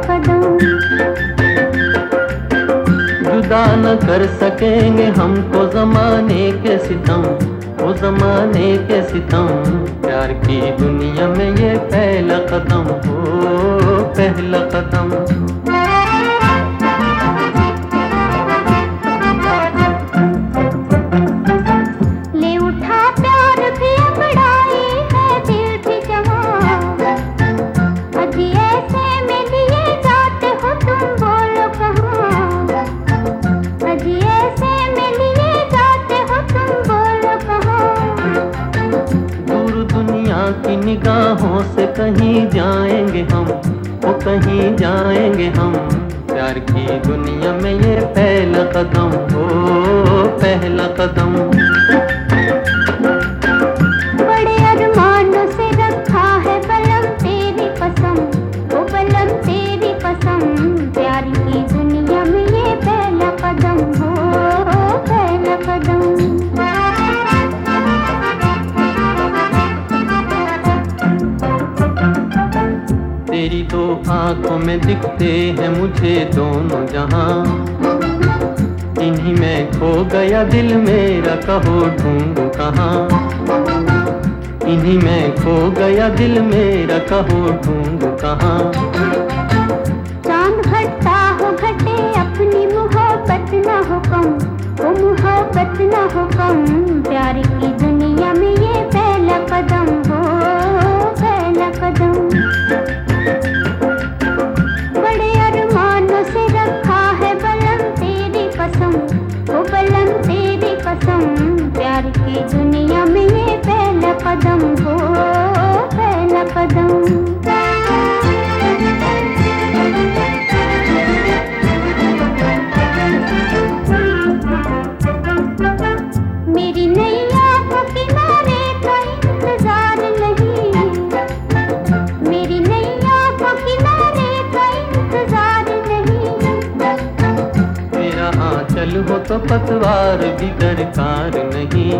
कदम जुदा न कर सकेंगे हमको जमाने के सितम, वो जमाने के सितम। प्यार की दुनिया में ये पहला कदम हो पहला कदम। निगाहों से कहीं जाएँगे हम, वो कहीं जाएँगे हम। प्यार की दुनिया में ये पहला कदम हो पहला कदम। तेरी दो आँखों में दिखते हैं मुझे दोनों जहाँ। इन्हीं में खो गया दिल मेरा, कहो ढूंढू कहाँ। इन्हीं में खो गया दिल मेरा, कहो ढूंढू कहाँ। चाँद घटता हो घटे, अपनी मोहब्बत ना हो कम, वो मोहब्बत ना हो दुनिया में ये पहला कदम हो। तो पतवार भी दरकार नहीं।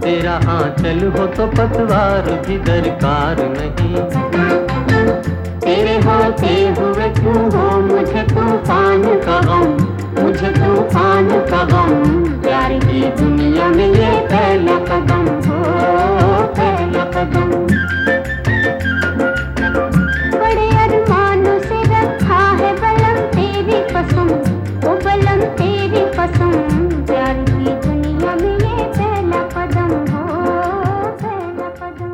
तेरा आंचल हो तो पतवार भी दरकार नहीं। कसम